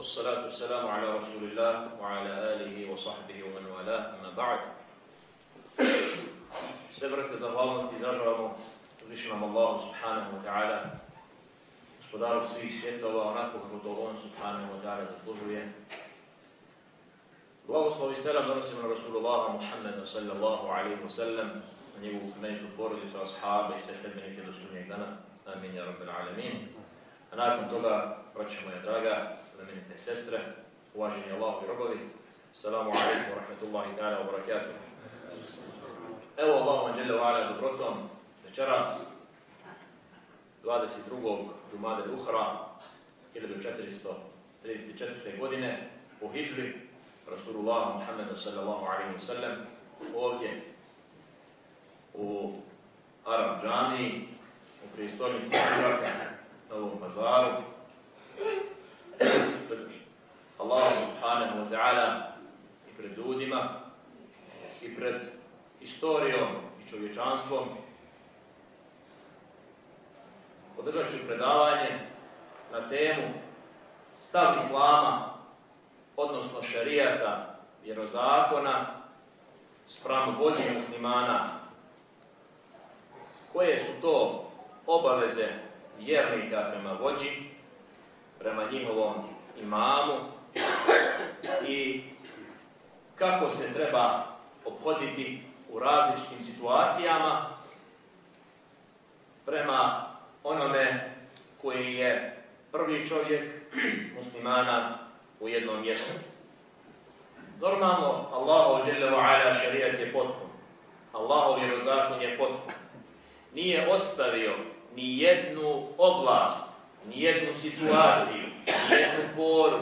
والصلاة والسلام على رسول الله وعلى آله وصحبه ومن والاه أما بعد Sve vrste zahvalnosti izražavamo uzvišenom Allahu subhanahu wa ta'ala, gospodaru svih svjetova, onako kako to on subhanahu wa ta'ala zaslužuje. Blagoslovi selam donosimo na Rasulullah Muhammeda sallallahu alaihi wa sallam, na njegovu kmenitu porodicu, ashaba i sve sedmenike do sunnijeg dana. Amin, ja rabbil alamin. A nakon toga, braće moja draga, plemenite sestre, uvaženi Allahovi robovi, salamu alaikum wa rahmatullahi ta'ala wa barakatuh. Evo Allahuma jalla wa ala dobrotom, večeras, 22. Džumade Luhra, 1434. godine, po hijri Rasulullah Muhammeda sallallahu alaihi wa sallam, ovdje u Arab džani, u prijestolnici Hrvaka, na ovom pazaru, pred Allahom subhanahu wa ta'ala i pred ljudima i pred istorijom i čovječanstvom. održat ću predavanje na temu stav Islama, odnosno šarijata, vjerozakona, sprem vođe muslimana. Koje su to obaveze vjernika prema vođi, prema njihovom imamu i kako se treba obhoditi u različitim situacijama prema onome koji je prvi čovjek muslimana u jednom mjestu. Normalno, Allahu dželle ve ala šerijat je potpun. Allahov vjerozakon je potpun. Nije ostavio ni jednu oblast ni jednu situaciju, ni jednu poru,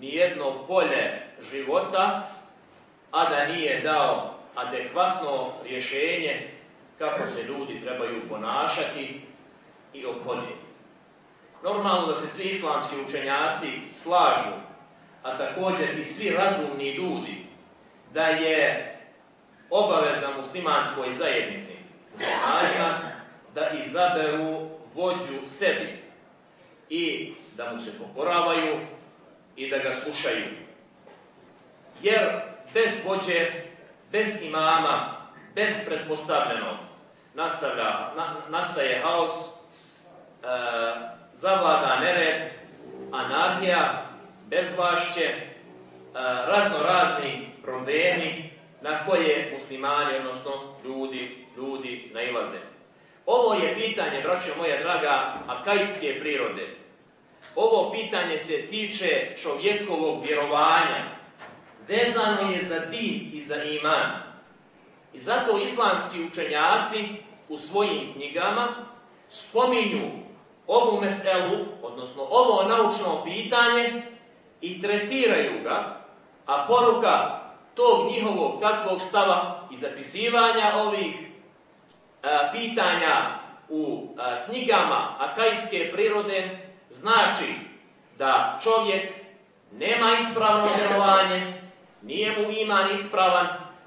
nijedno polje života, a da nije dao adekvatno rješenje kako se ljudi trebaju ponašati i obhoditi. Normalno da se svi islamski učenjaci slažu, a također i svi razumni ljudi, da je obaveza muslimanskoj zajednici, muslimanima, da izaberu vođu sebi, i da mu se pokoravaju i da ga slušaju. Jer bez vođe, bez imama, bez pretpostavljenog nastavlja, na, nastaje haos, e, zavlada nered, anarhija, bezvlašće, e, razno razni problemi na koje muslimani, odnosno ljudi, ljudi nailaze. Ovo je pitanje, braćo moja draga, akajtske prirode. Ovo pitanje se tiče čovjekovog vjerovanja. Vezano je za din i za iman. I zato islamski učenjaci u svojim knjigama spominju ovu meselu, odnosno ovo naučno pitanje i tretiraju ga, a poruka tog njihovog takvog stava i zapisivanja ovih a, pitanja u a, knjigama akajitske prirode Znači da čovjek nema ispravno vjerovanje, nije mu iman ispravan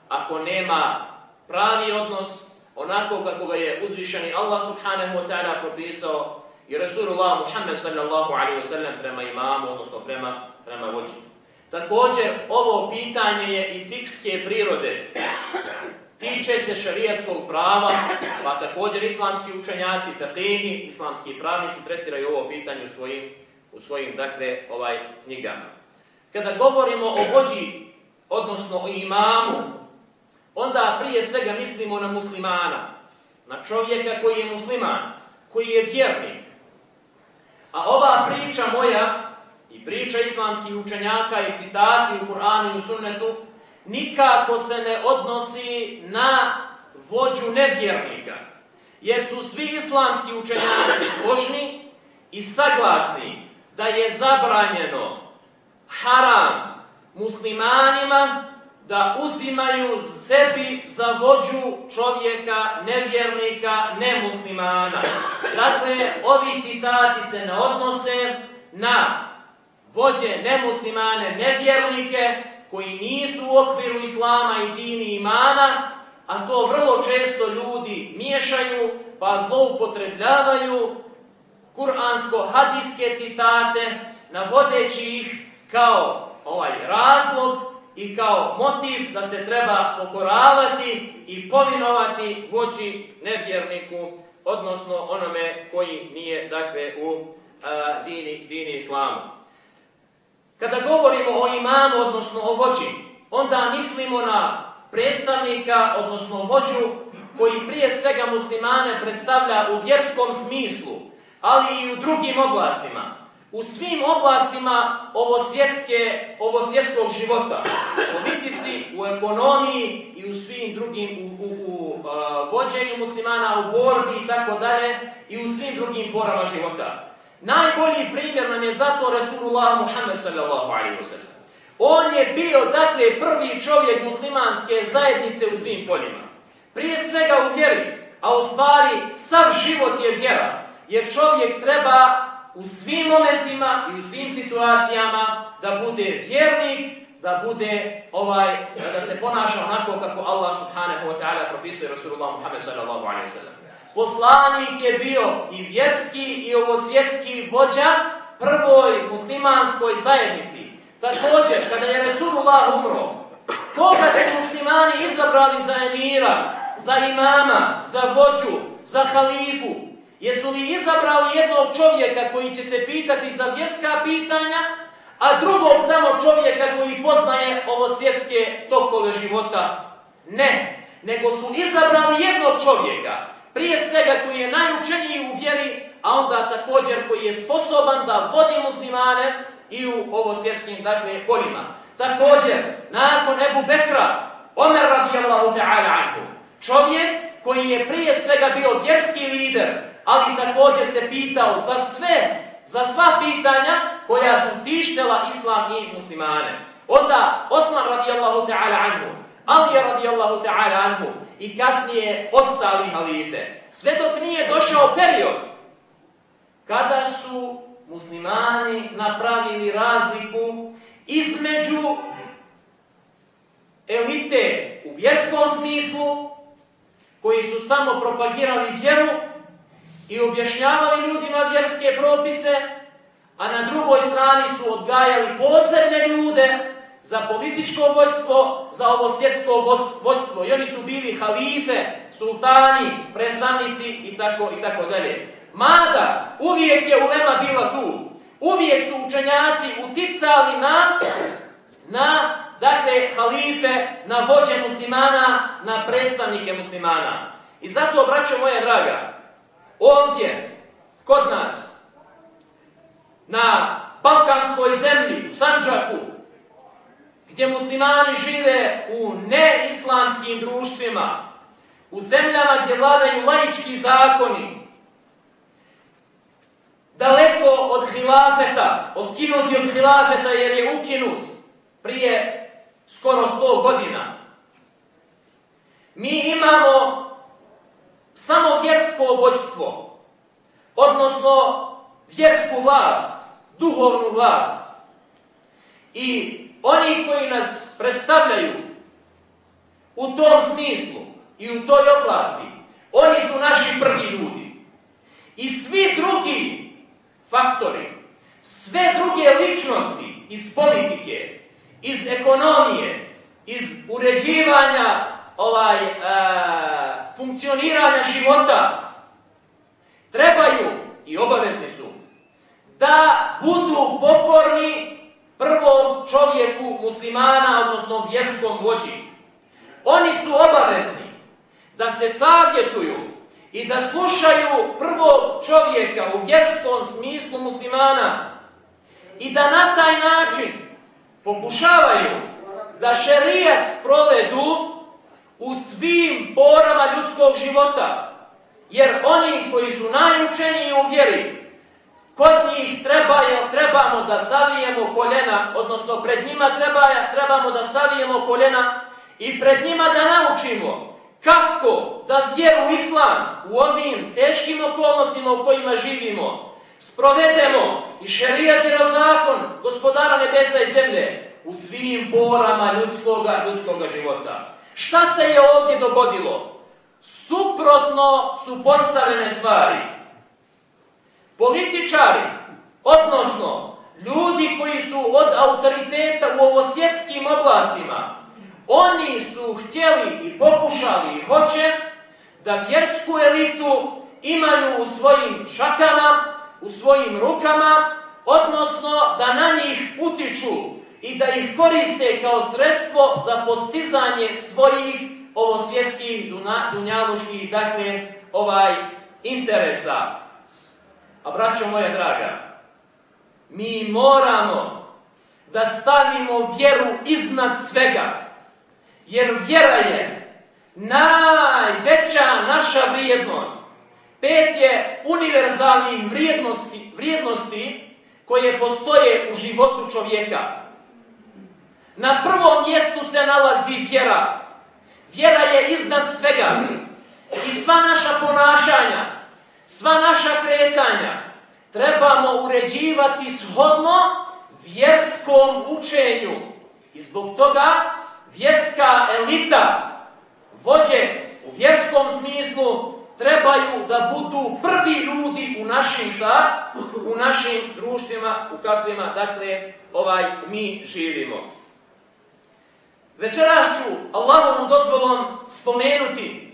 ako nema pravi odnos onako kako ga je uzvišeni Allah subhanahu wa ta'ala propisao i Rasulullah Muhammed sallallahu alaihi wa sallam prema imamu, odnosno prema, prema vođi. Također, ovo pitanje je i fikske prirode. Tiče se šarijatskog prava, pa također islamski učenjaci, tatehi, islamski pravnici tretiraju ovo pitanje u svojim, u svojim dakle, ovaj knjigama. Kada govorimo o vođi, odnosno o imamu, onda prije svega mislimo na muslimana, na čovjeka koji je musliman, koji je vjernik. A ova priča moja priča islamskih učenjaka i citati u Kur'anu i u sunnetu nikako se ne odnosi na vođu nevjernika. Jer su svi islamski učenjaci složni i saglasni da je zabranjeno haram muslimanima da uzimaju sebi za vođu čovjeka, nevjernika, nemuslimana. Dakle, ovi citati se ne odnose na vođe nemuslimane, nevjernike, koji nisu u okviru islama i dini imana, a to vrlo često ljudi miješaju, pa zloupotrebljavaju kuransko-hadijske citate, navodeći ih kao ovaj razlog i kao motiv da se treba pokoravati i povinovati vođi nevjerniku, odnosno onome koji nije dakle u a, dini, dini islama. Kada govorimo o imamu, odnosno o vođi, onda mislimo na predstavnika, odnosno vođu, koji prije svega muslimane predstavlja u vjerskom smislu, ali i u drugim oblastima. U svim oblastima ovo, svjetske, ovo svjetskog života, u politici, u ekonomiji i u svim drugim, u, u, u vođenju muslimana, u borbi i tako dalje, i u svim drugim porama života. Najbolji primjer nam je zato Rasulullah Muhammed sallallahu alaihi wa sallam. On je bio, dakle, prvi čovjek muslimanske zajednice u svim poljima. Prije svega u vjeri, a u stvari sav život je vjera. Jer čovjek treba u svim momentima i u svim situacijama da bude vjernik, da bude ovaj da se ponaša onako kako Allah subhanahu wa ta'ala propisuje Rasulullah Muhammed sallallahu alejhi ve sellem. Poslanik je bio i vjerski i ovosvjetski vođa prvoj muslimanskoj zajednici. Također, kada je Resulullah umro, koga su muslimani izabrali za emira, za imama, za vođu, za halifu? Jesu li izabrali jednog čovjeka koji će se pitati za vjerska pitanja, a drugog tamo čovjeka koji poznaje ovo svjetske tokove života? Ne, nego su izabrali jednog čovjeka, prije svega koji je najučeniji u vjeri, a onda također koji je sposoban da vodi muslimane i u ovo svjetskim dakle, poljima. Također, nakon Ebu Bekra, Omer radijallahu ta'ala anhu, čovjek koji je prije svega bio vjerski lider, ali također se pitao za sve, za sva pitanja koja su tištela islam i muslimane. Onda Osman radijallahu ta'ala anhu, Ali radijallahu ta'ala anhu i kasnije ostali halife. Sve dok nije došao period kada su muslimani napravili razliku između elite u vjerskom smislu, koji su samo propagirali vjeru i objašnjavali ljudima vjerske propise, a na drugoj strani su odgajali posebne ljude za političko vojstvo, za ovo svjetsko vojstvo. I oni su bili halife, sultani, predstavnici i tako, i tako dalje. Mada uvijek je ulema bila tu. Uvijek su učenjaci uticali na, na dakle, halife, na vođe muslimana, na predstavnike muslimana. I zato, braćo moje draga, ovdje, kod nas, na balkanskoj zemlji, u Sanđaku, gdje muslimani žive u neislamskim društvima, u zemljama gdje vladaju laički zakoni, daleko od hilafeta, odkinuti od hilafeta jer je ukinut prije skoro 100 godina. Mi imamo samo vjersko vođstvo, odnosno vjersku vlast, duhovnu vlast. I oni koji nas predstavljaju u tom smislu i u toj oblasti, oni su naši prvi ljudi. I svi drugi faktori, sve druge ličnosti iz politike, iz ekonomije, iz uređivanja ovaj e, funkcioniranja života trebaju i obavezni su da budu pokorni prvom čovjeku muslimana, odnosno vjerskom vođi. Oni su obavezni da se savjetuju i da slušaju prvog čovjeka u vjerskom smislu muslimana i da na taj način pokušavaju da šerijat provedu u svim porama ljudskog života. Jer oni koji su najučeniji u vjeri, kod njih treba je, trebamo da savijemo koljena, odnosno pred njima treba, trebamo da savijemo koljena i pred njima da naučimo kako da vjeru islam u ovim teškim okolnostima u kojima živimo sprovedemo i šerijat i zakon gospodara nebesa i zemlje u svim porama ljudskoga, ljudskoga života. Šta se je ovdje dogodilo? Suprotno su postavljene stvari. Političari, odnosno ljudi koji su od autoriteta u ovosvjetskim oblastima, oni su htjeli i pokušali i hoće da vjersku elitu imaju u svojim šakama, u svojim rukama, odnosno da na njih utiču i da ih koriste kao sredstvo za postizanje svojih ovosvjetskih, dunjaluških, dakle, ovaj, interesa. A braćo moja draga, mi moramo da stavimo vjeru iznad svega, jer vjera je najveća naša vrijednost. Pet je univerzalnih vrijednosti, vrijednosti koje postoje u životu čovjeka. Na prvom mjestu se nalazi vjera. Vjera je iznad svega. I sva naša ponašanja, sva naša kretanja trebamo uređivati shodno vjerskom učenju. I zbog toga vjerska elita, vođe u vjerskom smislu, trebaju da budu prvi ljudi u našim šta? U našim društvima u kakvima, dakle, ovaj mi živimo. Večeras ću Allahovom dozvolom spomenuti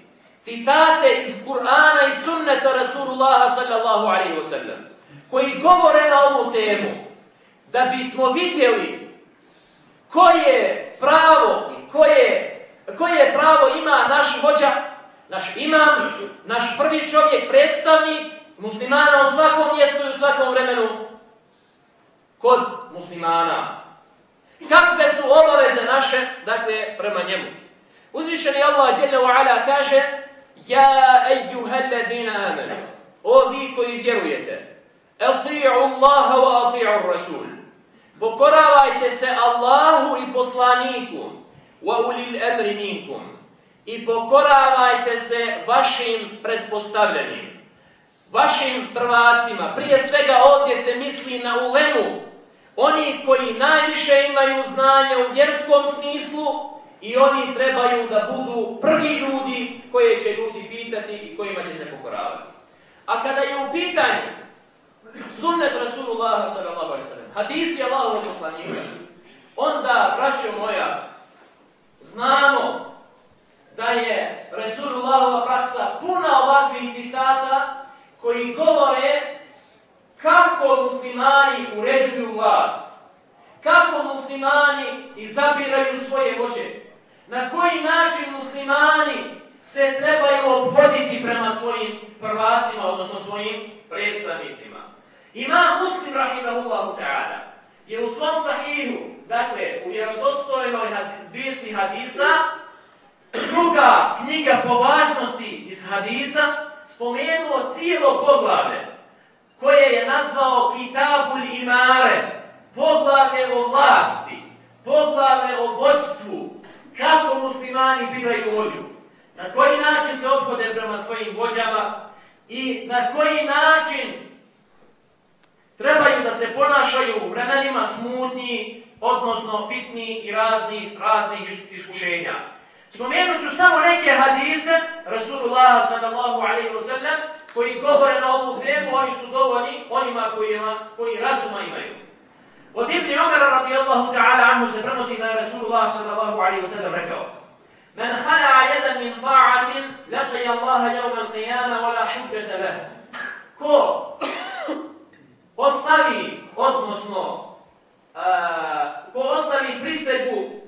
citate iz Kur'ana i sunneta Rasulullaha sallallahu alaihi wa sallam koji govore na ovu temu da bismo vidjeli koje pravo i koje, koje pravo ima naš vođa naš imam, naš prvi čovjek, predstavnik muslimana u svakom mjestu i u svakom vremenu kod muslimana. Kakve su obaveze naše, dakle, prema njemu? Uzvišeni Allah, dželle wa ala, kaže Ja, ejuha ladina amenu, o vi koji vjerujete, ati'u Allaha wa ati'u Rasul, pokoravajte se Allahu i poslaniku, wa ulil emri minkum, i pokoravajte se vašim pretpostavljenim, vašim prvacima. Prije svega ovdje se misli na ulemu, oni koji najviše imaju znanje u vjerskom smislu i oni trebaju da budu prvi ljudi koje će ljudi pitati i kojima će se pokoravati. A kada je u pitanju sunnet Rasulullah sallallahu alaihi sallam, hadisi Allahovog poslanika, onda, braćo moja, znamo da je Resulullahova praksa puna ovakvih citata koji govore kako muslimani uređuju vlast, kako muslimani izabiraju svoje vođe, na koji način muslimani se trebaju obhoditi prema svojim prvacima, odnosno svojim predstavnicima. Ima muslim, rahimahullahu ta'ala, je u svom sahihu, dakle, u vjerodostojnoj zbirci hadisa, druga knjiga po važnosti iz hadisa spomenuo cijelo poglavlje koje je nazvao Kitabul Imare, poglavlje o vlasti, poglavlje o vodstvu, kako muslimani biraju vođu, na koji način se obhode prema svojim vođama i na koji način trebaju da se ponašaju u vremenima smutnji, odnosno fitni i raznih, raznih iskušenja. Spomenut ću samo neke hadise Rasulullah sallallahu alaihi wa sallam koji govore na ovu temu, oni su dovoljni onima koji, koji razuma imaju. Od Ibn Umar radijallahu ta'ala anhu se prenosi da je Rasulullah sallallahu alaihi wa sallam rekao Men hana jedan min ta'atin laqi Allaha jevma al-qiyama wa la hujjata lah. Ko ostavi, odnosno, uh, ko ostavi prisegu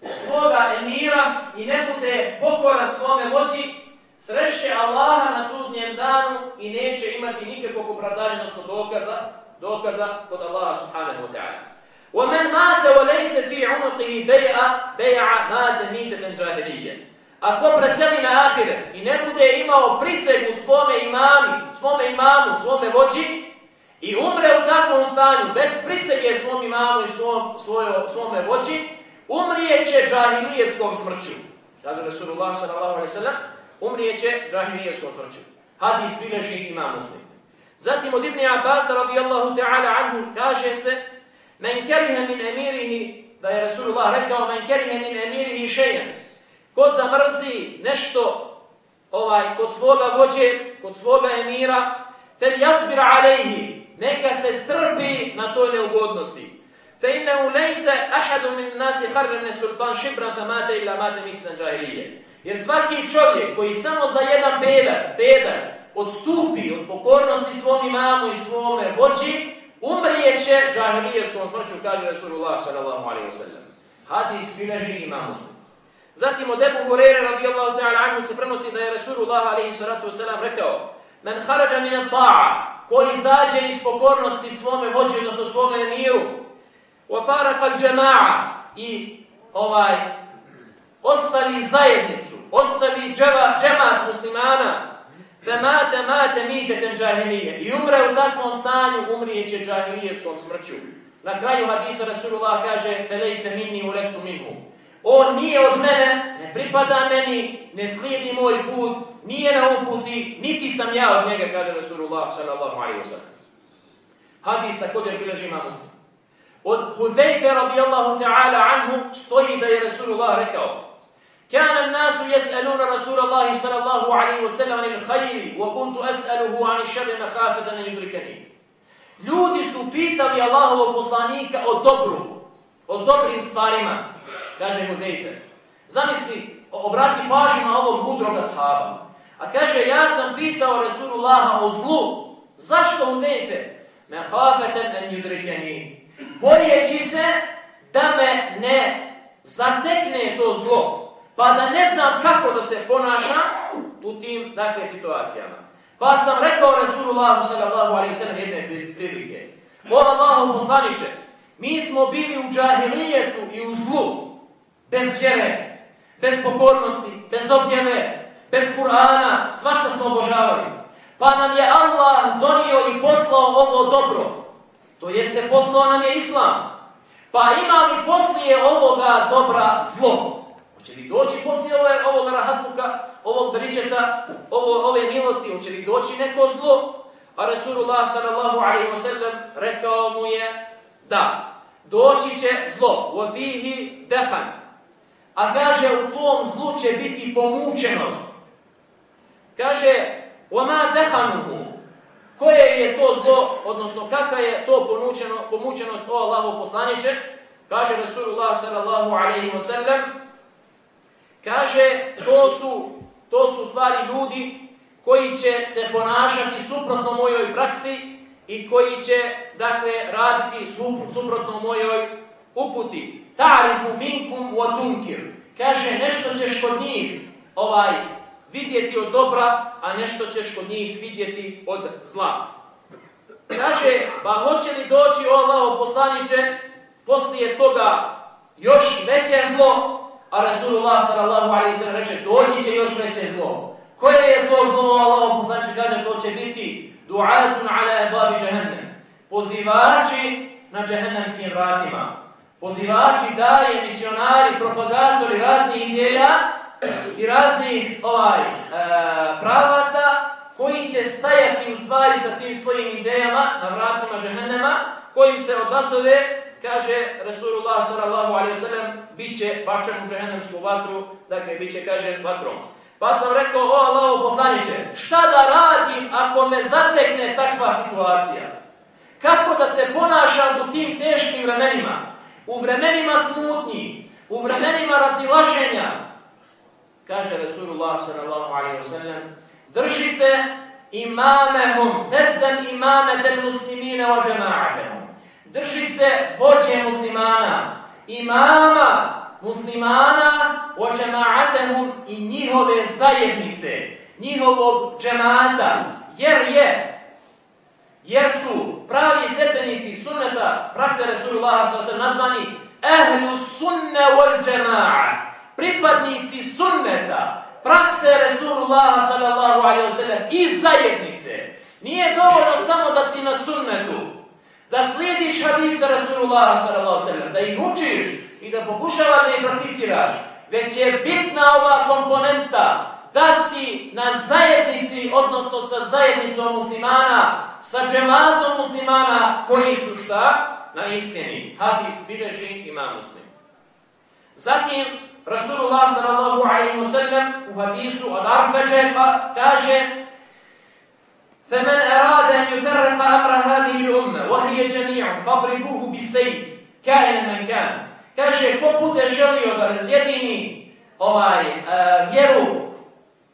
svoga emira i ne bude pokoran svome moći, sreće Allaha na sudnjem danu i neće imati nikakvog opravdanja, odnosno dokaza, dokaza kod Allaha subhanahu wa ta'ala. وَمَنْ مَاتَ وَلَيْسَ فِي عُنُقِهِ بَيْعَ بَيْعَ مَاتَ مِيتَةً جَاهِلِيَّ Ako preseli na ahiret i ne bude imao prisegu svome imami, svome imamu, svome vođi, i umre u takvom stanju, bez prisege svom imamu i svom, svojo, svome vođi, umrijeće džahilijetskom smrću. Kaže Rasulullah sallallahu alaihi sallam, umrijeće džahilijetskom smrću. Hadis bileži ima muslim. Zatim od Ibn Abbas radijallahu ta'ala anhu kaže se men kerihe min emirihi, da je Rasulullah rekao men kerihe min emirihi šejen. Ko zamrzi nešto ovaj kod svoga vođe, kod svoga emira, fel jasbir alejhi, neka se strpi na toj neugodnosti. Fe innehu lejse ahadu min nasi harrene sultan šibran fe mate illa mate mitan džahilije. Jer svaki čovjek koji samo za jedan pedar, pedar, odstupi od pokornosti svom imamu i svome voći, umrijeće džahilijevskom smrću, kaže Resulullah sallallahu alaihi wa sallam. Hadis bileži ima muslim. Zatim od Ebu Hurere radijallahu ta'ala anhu se prenosi da je Resulullah alaihi salatu wa sallam rekao Men harađa min ta'a, koji izađe iz pokornosti svome voći, odnosno svome emiru, wa faraka al džema'a i ovaj ostavi zajednicu, ostavi džema, džemat muslimana, Femate mate miteten džahilije i umre u takvom stanju, umrijeće džahilijevskom smrću. Na kraju hadisa Rasulullah kaže, Felej se minni u restu minhu. On nije od mene, ne pripada meni, ne slijedi moj put, nije na uputi, niti sam ja od njega, kaže Rasulullah sallallahu alaihi wa sallam. Hadis također bileži ima muslim. Od Hudejfe radijallahu ta'ala anhu stoji da je Rasulullah rekao كان الناس يسألون رسول الله صلى الله عليه وسلم عن الخير وكنت أسأله عن الشر مخافة أن يدركني Ljudi su pitali Allahovog poslanika o dobru, o dobrim stvarima, kaže mu Dejfer. Zamisli, obrati pažnju na ovog mudroga sahaba. A kaže, ja sam pitao Resulullaha o zlu. Zašto u Dejfer? Me hafeten en yudrikeni. Boljeći se da me ne zatekne to zlo pa da ne znam kako da se ponašam u tim dakle, situacijama. Pa sam rekao Resulullahu sallallahu alaihi sallam jedne prilike. O Allahu poslaniče, mi smo bili u džahilijetu i u zlu, bez vjere, bez pokornosti, bez objeve, bez Kur'ana, svašta smo obožavali. Pa nam je Allah donio i poslao ovo dobro. To jeste poslao nam je Islam. Pa imali poslije ovoga dobra zlo. Hoće li doći poslije ove, ovog rahatluka, ovog bričeta, ovo, ove milosti, hoće li doći neko zlo? A Rasulullah sallallahu alaihi wa sallam rekao mu je da, doći će zlo, u afihi defan. A kaže, u tom zlu će biti pomučenost. Kaže, وَمَا دَحَنُهُ Koje je to zlo, odnosno kakva je to pomučeno, pomučenost o Allahu poslaniće? Kaže Rasulullah sallallahu alaihi wa sallam, Kaže, to su, to su stvari ljudi koji će se ponašati suprotno mojoj praksi i koji će, dakle, raditi suprotno mojoj uputi. Ta'rifu minkum wa tunkir. Kaže, nešto ćeš kod njih ovaj, vidjeti od dobra, a nešto ćeš kod njih vidjeti od zla. Kaže, pa hoće li doći Allah poslaniće poslije toga još veće zlo, A Rasulullah sallallahu alaihi sallam reče, doći će još veće zlo. Koje je to zlo Allah poslanče kaže, to će biti du'atun ala ebabi džahennem. Pozivači na džahennemskim vratima. Pozivači daje misionari, propagatori raznih ideja i raznih ovaj, e, pravaca koji će stajati u stvari sa tim svojim idejama na vratima džahennema, kojim se odasove kaže Rasulullah sallallahu alaihi wa sallam, bit će bačan u džahennemsku vatru, dakle, bit će, kaže, vatrom. Pa sam rekao, o Allaho poslaniće, šta da radim ako me zatekne takva situacija? Kako da se ponašam u tim teškim vremenima? U vremenima smutnji, u vremenima razilaženja, kaže Rasulullah sallallahu alaihi wa sallam, drži se imamehum, tedzem imamete muslimine o džema'atehum drži se vođe muslimana, imama muslimana, o džema'atehum i njihove zajednice, njihovog džemata, jer je, jer su pravi sledbenici sunneta, prakse Rasulullah sa se nazvani ehlu sunne wal džema'a, pripadnici sunneta, prakse Rasulullah sallallahu alaihi wa sallam i zajednice. Nije dovoljno samo da si na sunnetu, da slijediš hadisa Rasulullah s.a.v. da ih učiš i da pokušava da ih prakticiraš, već je bitna ova komponenta da si na zajednici, odnosno sa zajednicom muslimana, sa džematom muslimana koji su šta? Na istini. Hadis bideži ima muslim. Zatim, Rasulullah sallallahu alaihi wa sallam u hadisu od Arfeđe pa kaže فمن أراد أن يفرق أمر هذه الأمة وهي جميع فاضربوه بالسيف كائنا من كان kaže ko bude želio da razjedini ovaj uh, vjeru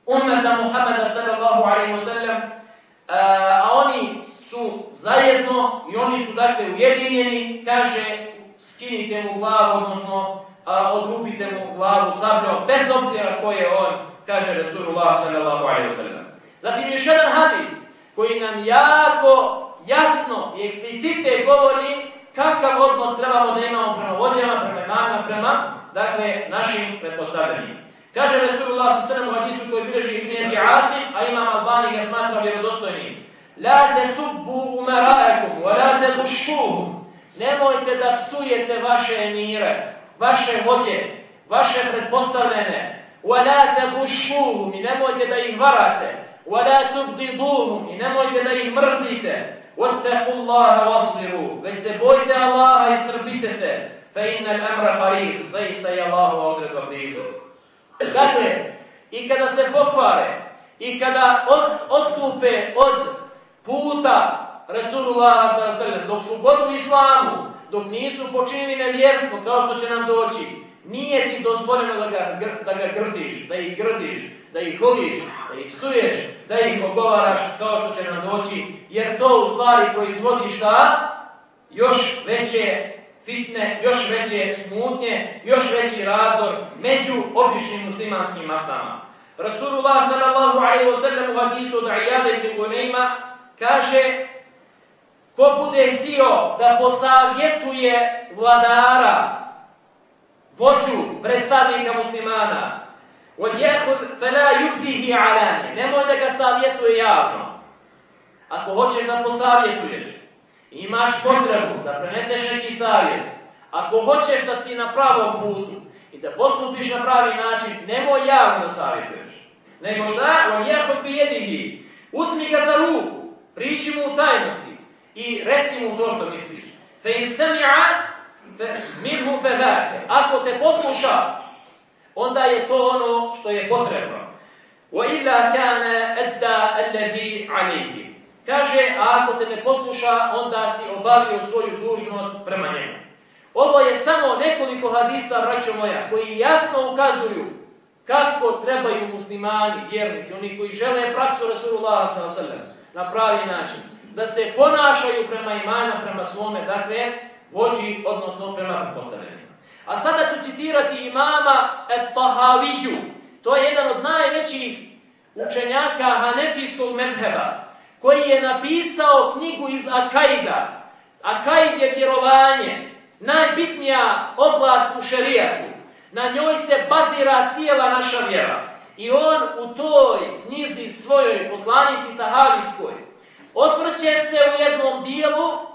ummeta Muhammeda sallallahu alaihi wa sallam uh, a oni su zajedno i oni su dakle ujedinjeni kaže skinite mu glavu odnosno uh, odrubite mu glavu sabljom bez obzira ko je on kaže Rasulullah sallallahu alaihi wa sallam zatim još jedan hadis koji nam jako jasno i eksplicite govori kakav odnos trebamo da imamo prema vođama, prema imama, prema dakle, našim pretpostavljanjima. Kaže Resulullah s.a.v. u hadisu koji bileži Ibn Ebi Asim, a imam Albani ga smatra vjerodostojnim. La te subbu wa la te bušuhum. Nemojte da psujete vaše emire, vaše vođe, vaše pretpostavljene. Wa la te bušuhum i nemojte da ih varate. وَلَا تُبْغِضُوهُمْ I nemojte da ih mrzite. وَاتَّقُوا اللَّهَ وَصْلِرُوا Već se bojte Allaha i strpite se. فَإِنَّ الْأَمْرَ قَرِيبٌ Zaista je Allahova odredba blizu. Dakle, i kada se pokvare, i kada od, odstupe od puta Resulullah s.a.v. dok su god u islamu, dok nisu počinili nevjerstvo, kao što će nam doći, nije ti dozvoljeno da ga, da ga grdiš, da ih grdiš, da ih holiš, da ih psuješ, da ih ogovaraš kao što će nam doći, jer to u stvari proizvodi šta? Još veće fitne, još veće smutnje, još veći razdor među običnim muslimanskim masama. Rasulullah sallallahu alaihi wa sallam u hadisu od Iyada ibn Gunayma kaže ko bude htio da posavjetuje vladara, vođu, predstavnika muslimana, وَلْيَأْخُذْ فَلَا يُبْدِهِ عَلَانِ Nemoj da ga savjetuje javno. Ako hoćeš da posavjetuješ, imaš potrebu da preneseš neki savjet, ako hoćeš da si na pravom putu i da postupiš na pravi način, nemoj javno da savjetuješ. Nego šta? وَلْيَأْخُذْ بِيَدِهِ Uzmi ga za ruku, priči mu u tajnosti i reci mu to što misliš. فَإِنْ سَمِعَ مِنْهُ فَذَاكَ Ako te posluša, onda je to ono što je potrebno. وَإِلَّا كَانَ أَدَّى الَّذِي عَلَيْهِ Kaže, a ako te ne posluša, onda si obavio svoju dužnost prema njemu. Ovo je samo nekoliko hadisa, braćo moja, koji jasno ukazuju kako trebaju muslimani, vjernici, oni koji žele praksu Rasulullah s.a.v. na pravi način, da se ponašaju prema imana, prema svome, dakle, vođi, odnosno prema postavljenju. A sada ću citirati imama Et-Tahaviju. To je jedan od najvećih učenjaka Hanefijskog medheba, koji je napisao knjigu iz Akaida. Akaid je vjerovanje, najbitnija oblast u šerijatu. Na njoj se bazira cijela naša vjera. I on u toj knjizi svojoj poslanici Tahavijskoj osvrće se u jednom dijelu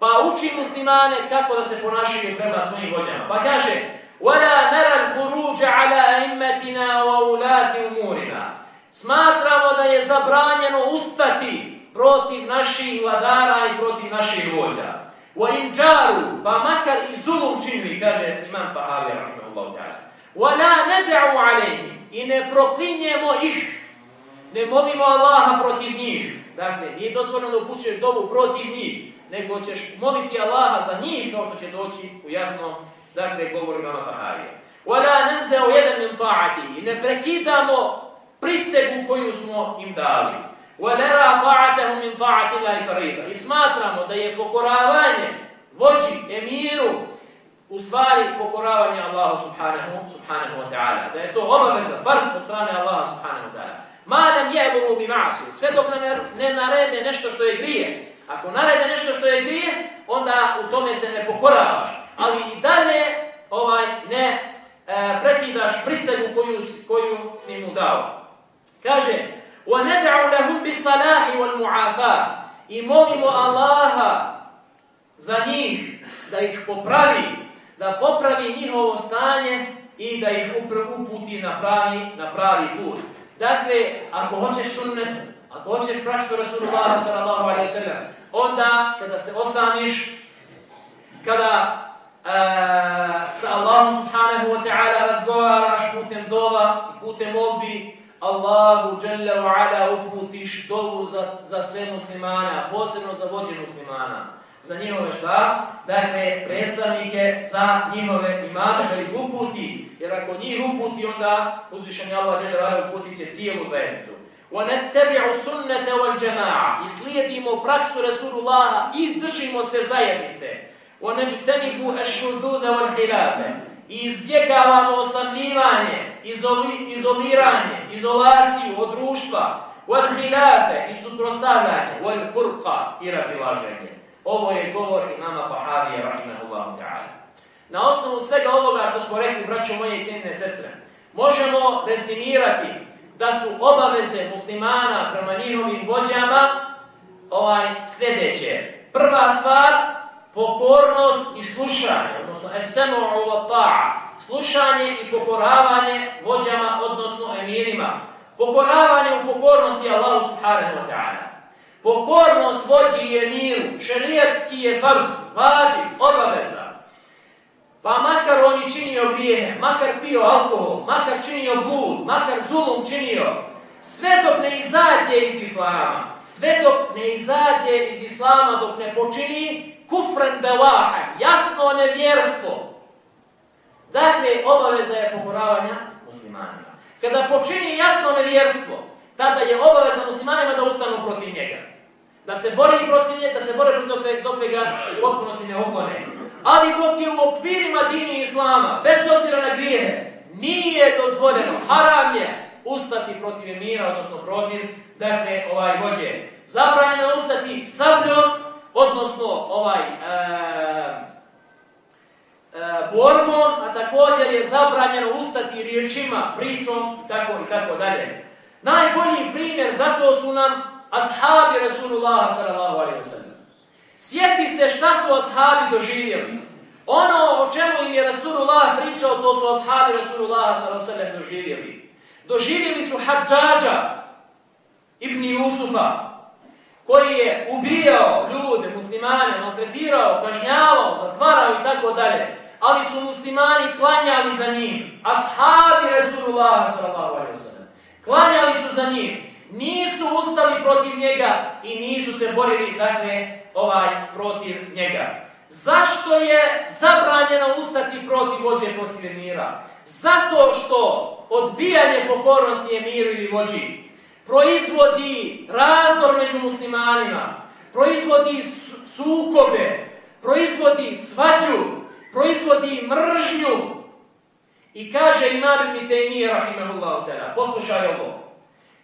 pa uči muslimane kako da se ponašaju prema svojim vođama. Pa kaže, وَلَا نَرَ الْخُرُوجَ عَلَىٰ أَئِمَّتِنَا وَأُولَاتِ أُمُورِنَا Smatramo da je zabranjeno ustati protiv naših vladara i protiv naših vođa. وَإِنْ جَارُوا Pa makar i zulum činili, kaže imam Pahavija, rahmatullahi ta'ala. وَلَا نَدْعُوا عَلَيْهِ I ne proklinjemo ih. Ne molimo Allaha protiv njih. Dakle, nije dozvoljno da upućuješ dobu protiv njih nego ćeš moliti Allaha za njih kao što će doći u jasno, dakle, govor imama Taharije. وَلَا نَنْزَوْ يَدًا مِنْ طَاعَتِهِ I ne prekidamo prisegu koju smo im dali. وَلَرَا طَاعَتَهُ مِنْ طَاعَتِ اللَّهِ فَرِيبًا I smatramo da je pokoravanje vođi, emiru, u stvari pokoravanje Allahu subhanahu, subhanahu wa ta'ala. Da je to obaveza, barz po strane Allaha subhanahu wa ta'ala. Madam jeburu bi ma'asi, sve dok ne narede nešto što je grije, Ako narede nešto što je grije, onda u tome se ne pokoravaš. Ali i dalje ovaj ne e, prekidaš prisegu koju, koju si mu dao. Kaže, وَنَدْعُ لَهُمْ بِسَلَاهِ وَالْمُعَافَةِ I molimo Allaha za njih, da ih popravi, da popravi njihovo stanje i da ih uputi na pravi, na pravi put. Dakle, ako hoćeš sunnet, ako hoćeš praksu Rasulullah sallallahu alaihi sallam, onda kada se osamiš, kada e, sa Allahom subhanahu wa ta'ala razgovaraš putem dova i putem molbi, Allahu jalla wa ala uputiš dovu za, za sve muslimane, posebno za vođe muslimana za njihove šta? Dakle, predstavnike za njihove imame da ih uputi, jer ako njih uputi, onda uzvišenje Allah dželle uputit će cijelu zajednicu. وَنَتَّبِعُ سُنَّةَ وَالْجَمَاعَ I slijedimo praksu Rasulullaha i držimo se zajednice. وَنَجْتَنِبُ أَشْهُذُودَ وَالْحِلَافَ I izbjegavamo osamljivanje, izoli, izoliranje, izolaciju od društva, وَالْحِلَافَ i suprostavljanje, وَالْفُرْقَ i razilaženje. Ovo je govor imama Pahavija, rahimahullahu ta'ala. Na osnovu svega ovoga što smo rekli, braćo moje i cijenine sestre, možemo rezimirati da su obaveze muslimana prema njihovim vođama ovaj sljedeće. Prva stvar, pokornost i slušanje, odnosno esemu'u wa ta'a, slušanje i pokoravanje vođama, odnosno emirima. Pokoravanje u pokornosti Allahu subhanahu wa ta'ala. Pokornost vođi je miru, šerijatski je farz, vađi, obaveza. Pa makar on i činio grijehe, makar pio alkohol, makar činio blud, makar zulum činio, sve dok ne izađe iz islama, sve dok ne izađe iz islama, dok ne počini kufren belahan, jasno nevjerstvo. Dakle, obaveza je pokoravanja muslimanima. Kada počini jasno nevjerstvo, tada je obaveza muslimanima da ustanu protiv njega da se bori protiv njega, da se bori protiv dok, dok ga u potpunosti ne uklone. Ali dok je u okvirima dini Islama, bez obzira na grijehe, nije dozvoljeno, haram je ustati protiv emira, odnosno protiv, dakle, ovaj vođe. Zabranjeno je ustati sabljom, odnosno ovaj e, e, borbom, a također je zabranjeno ustati riječima, pričom, tako i tako dalje. Najbolji primjer za to su nam ashabi Rasulullah sallallahu alaihi wa sallam. Sjeti se šta su ashabi doživjeli. Ono o čemu im je Rasulullah pričao, to su ashabi Rasulullah sallallahu doživjeli. Doživjeli su Hadžađa ibn Jusufa, koji je ubijao ljude, muslimane, maltretirao, kažnjavao, zatvarao i tako dalje. Ali su muslimani klanjali za njim. Ashabi Rasulullah sallallahu. Klanjali su za njim nisu ustali protiv njega i nisu se borili dakle ovaj protiv njega. Zašto je zabranjeno ustati protiv vođe protiv emira? Zato što odbijanje pokornosti emiru ili vođi proizvodi razdor među muslimanima, proizvodi sukobe, proizvodi svađu, proizvodi mržnju. I kaže imam ibn Taymiyyah rahimahullahu ta'ala, poslušaj ovo.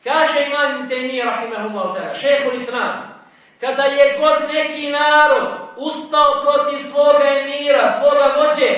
Kaže imam Taymi rahimahullahu ta'ala, šehhul islam, kada je god neki narod ustao protiv svoga emira, svoga vođe,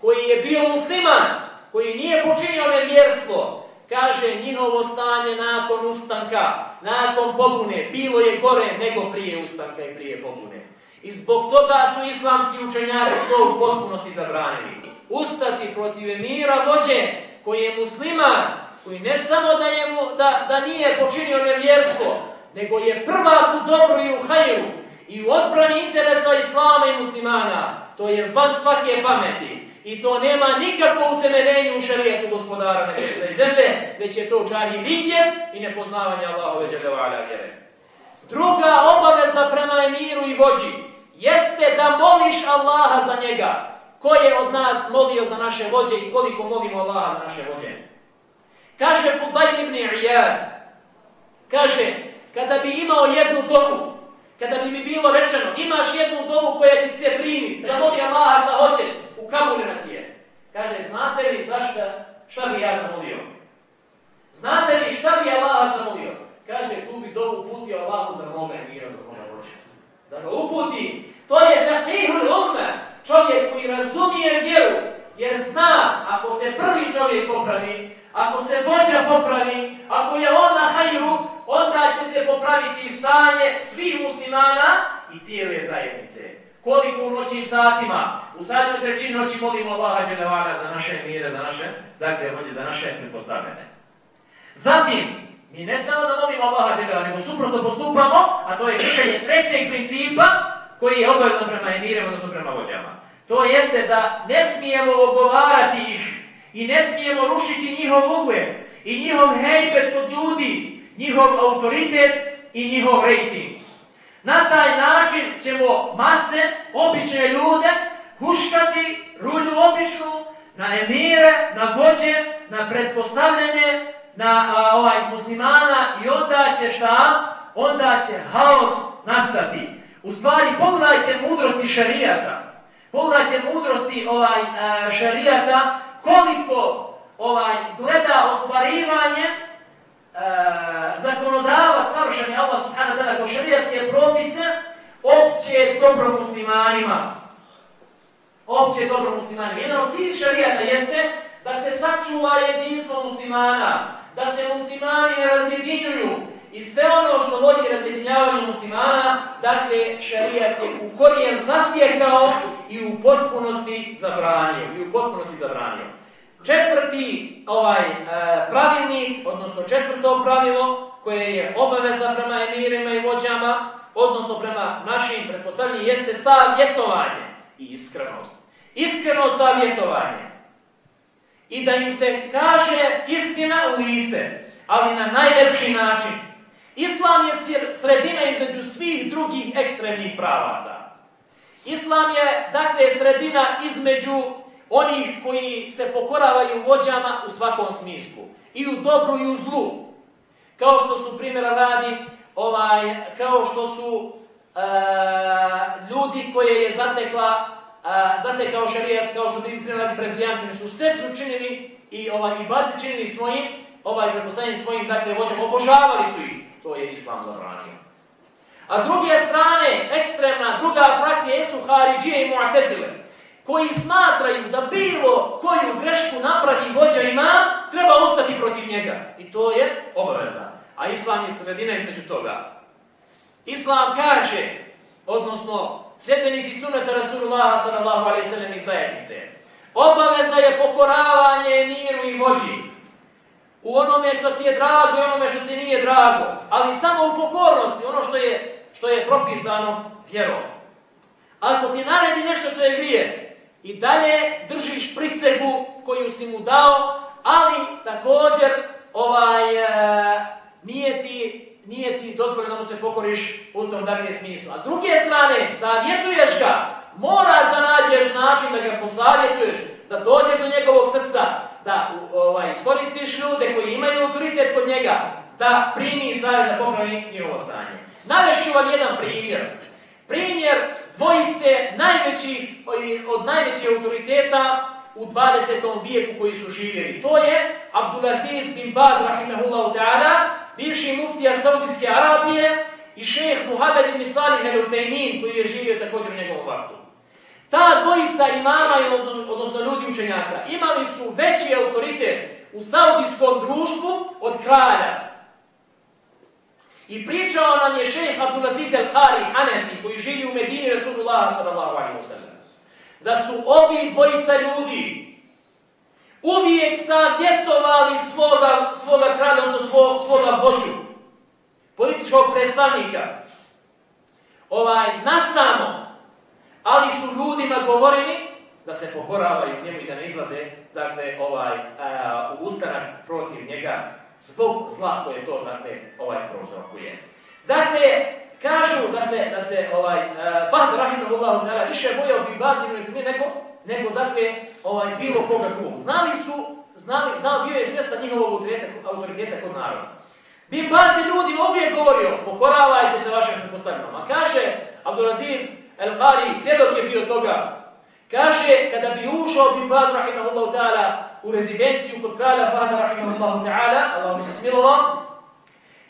koji je bio musliman, koji nije počinio nevjerstvo, kaže njihovo stanje nakon ustanka, nakon pobune, bilo je gore nego prije ustanka i prije pobune. I zbog toga su islamski učenjaci to u potpunosti zabranili. Ustati protiv emira vođe, koji je musliman, koji ne samo da, je mu, da, da nije počinio nevjerstvo, nego je prvak u dobru i u hajru i u odbrani interesa islama i muslimana, to je van svake pameti. I to nema nikakvo utemeljenje u šarijetu gospodara nebesa i zemlje, već je to čahi vidjet i nepoznavanje Allahove dželevala vjere. Druga obaveza prema emiru i vođi jeste da moliš Allaha za njega. Ko je od nas molio za naše vođe i koliko molimo Allaha za naše vođe? Kaže Fudajl ibn Iyad, kaže, kada bi imao jednu dobu, kada bi mi bilo rečeno, imaš jednu dobu koja će se primiti, zamoli Allaha šta hoće, u kabule na tije. Kaže, znate li zašto, šta bi ja zamolio? Znate li šta bi Allah zamolio? Kaže, tu bi dobu putio Allahu za moga i mira za moga voća. Da ga uputi. To je taqihul umme, čovjek koji razumije vjeru, jer zna, ako se prvi čovjek popravi, Ako se vođa popravi, ako je on na hajru, onda će se popraviti stanje svih muslimana i cijele zajednice. koliko u noćnim satima, u zadnjoj trećini noći molimo Allaha Đelevara za naše mire, za naše, dakle, mođe za naše prepostavljene. Zatim, mi ne samo da molimo Allaha Đelevara, nego suprotno postupamo, a to je kršenje trećeg principa koji je obavezan prema emirima, odnosno prema vođama. To jeste da ne smijemo ogovarati ih i ne smijemo rušiti njihov ugled i njihov hejbet kod ljudi, njihov autoritet i njihov rejting. Na taj način ćemo mase, obične ljude, huškati rulju običnu na emire, na vođe, na pretpostavljanje, na a, ovaj muslimana i onda će šta? Onda će haos nastati. U stvari, pogledajte mudrosti šarijata. Pogledajte mudrosti ovaj e, a, šarijata koliko ovaj gleda ostvarivanje e, zakonodavac savršen Allah subhanahu wa ta'ala kao šarijatske propise opće dobro muslimanima. Opće dobro muslimanima. Jedan od cilj šarijata jeste da se sačuva jedinstvo muslimana, da se muslimani ne razjedinjuju i sve ono što vodi razjedinjavanju muslimana, dakle šarijat je u korijen zasjekao i u potpunosti zabranio. I u potpunosti zabranio. Četvrti ovaj e, pravilnik, odnosno četvrto pravilo koje je obaveza prema emirima i vođama, odnosno prema našim pretpostavljanjima, jeste savjetovanje i iskrenost. Iskreno savjetovanje. I da im se kaže istina u lice, ali na najlepši način. Islam je sredina između svih drugih ekstremnih pravaca. Islam je, dakle, sredina između onih koji se pokoravaju vođama u svakom smislu. I u dobru i u zlu. Kao što su primjera radi, ovaj, kao što su e, ljudi koje je zatekla, uh, zatekao šarijat, kao što bi primjera radi prezijančani, su sve učinili i ovaj, i badi činili svojim, ovaj, prepostavljeni svojim, dakle, vođama, obožavali su ih. To je Islam zabranio. A s druge strane, ekstremna druga frakcija jesu Haridžije i Mu'tezile koji smatraju da bilo koju grešku napravi vođa ima, treba ustati protiv njega. I to je obaveza. A Islam je sredina između toga. Islam kaže, odnosno sljedbenici sunata Rasulullah sallallahu alaihi sallam i zajednice, obaveza je pokoravanje miru i vođi. U onome što ti je drago i onome što ti nije drago. Ali samo u pokornosti, ono što je, što je propisano vjerom. Ako ti naredi nešto što je grije, i dalje držiš prisegu koju si mu dao, ali također ovaj, e, nije, ti, nije ti dozvoljeno da mu se pokoriš u tom dakle smislu. A s druge strane, savjetuješ ga, moraš da nađeš način da ga posavjetuješ, da dođeš do njegovog srca, da ovaj, iskoristiš ljude koji imaju autoritet kod njega, da primi savjet da popravi njihovo stanje. Navešću vam jedan primjer. Primjer dvojice najvećih, od najvećih autoriteta u 20. vijeku koji su živjeli. To je Abdulaziz bin Baz, rahimahullahu ta'ala, bivši muftija Saudijske Arabije i šeheh Muhammed ibn Salih al-Uthaymin, koji je živio također u njegovom vaktu. Ta dvojica imama, odnosno ljudi učenjaka, imali su veći autoritet u saudijskom društvu od kralja. I pričao nam je šejh Abdulaziz al-Qari Hanefi, koji živi u Medini Rasulullah sallallahu alaihi wa da su ovi dvojica ljudi uvijek savjetovali svoga, svoga kralja, odnosno svog, svoga voću, političkog predstavnika, ovaj, nasamo, ali su ljudima govorili da se pokoravaju njemu i da ne izlaze dakle, ovaj, a, u ustanak protiv njega, zbog zla koje to, dakle, ovaj prouzrokuje. Dakle, kažu da se, da se ovaj, uh, Fahd Rahimahullahu ta'ala više bojao bi bazinu iz nego, nego, dakle, ovaj, bilo koga drugog. Znali su, znali, znao bio je svjestan njihovog autoriteta, autoriteta kod naroda. Bin Baz je ljudima uvijek govorio, pokoravajte se vašem prepostavljenom. A kaže Abdulaziz El-Qari, svjedok je bio toga, kaže, kada bi ušao Bin Baz Rahimahullahu ta'ala u rezidenciju kod kralja Fahda rahimahullahu ta'ala, Allah mi se smililo,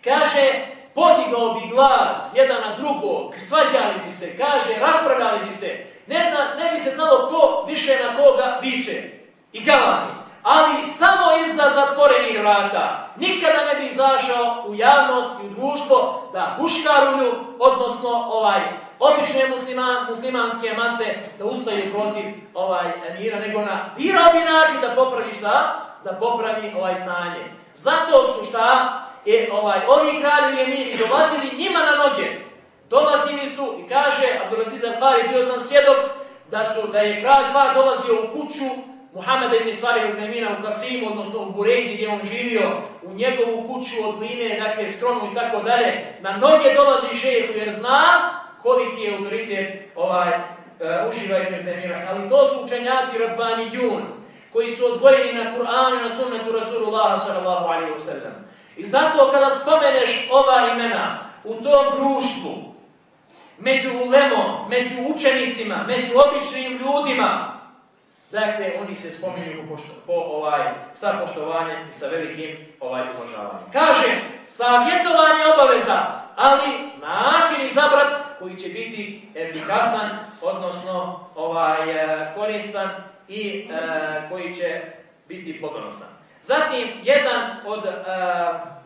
kaže, podigao bi glas jedan na drugog, svađali bi se, kaže, raspravljali bi se, ne, zna, ne bi se znalo ko više na koga viče i galani, ali samo iza zatvorenih vrata. Nikada ne bi izašao u javnost i u društvo da huškarulju, odnosno ovaj, obične musliman, muslimanske mase da ustaju protiv ovaj emira, nego na bilo bi način da popravi šta? Da popravi ovaj stanje. Zato su šta? E, ovaj, ovi kraljevi emiri dolazili njima na noge. Dolazili su i kaže Abdulaziz Al-Fari, bio sam svjedok da su da je kralj Far dolazio u kuću Muhammed ibn Salih al-Zemina u Kasimu, odnosno u Burejdi gdje on živio, u njegovu kuću od bline, dakle skromnu i tako dalje, na noge dolazi šehu jer zna koliki je autoritet ovaj, uh, uživa ibn Zemina. Ali to su učenjaci Rabbani Jun, koji su odgojeni na Kur'anu i na sunnetu Rasulullah sallallahu alaihi wa sallam. I zato kada spomeneš ova imena u tom društvu, među ulemom, među učenicima, među običnim ljudima, Dakle, oni se spominju pošto, po ovaj, sa poštovanjem i sa velikim ovaj uvažavanjem. Kaže, savjetovanje obaveza, ali način izabrat koji će biti efikasan, odnosno ovaj e, koristan i e, koji će biti plodonosan. Zatim, jedan od, e,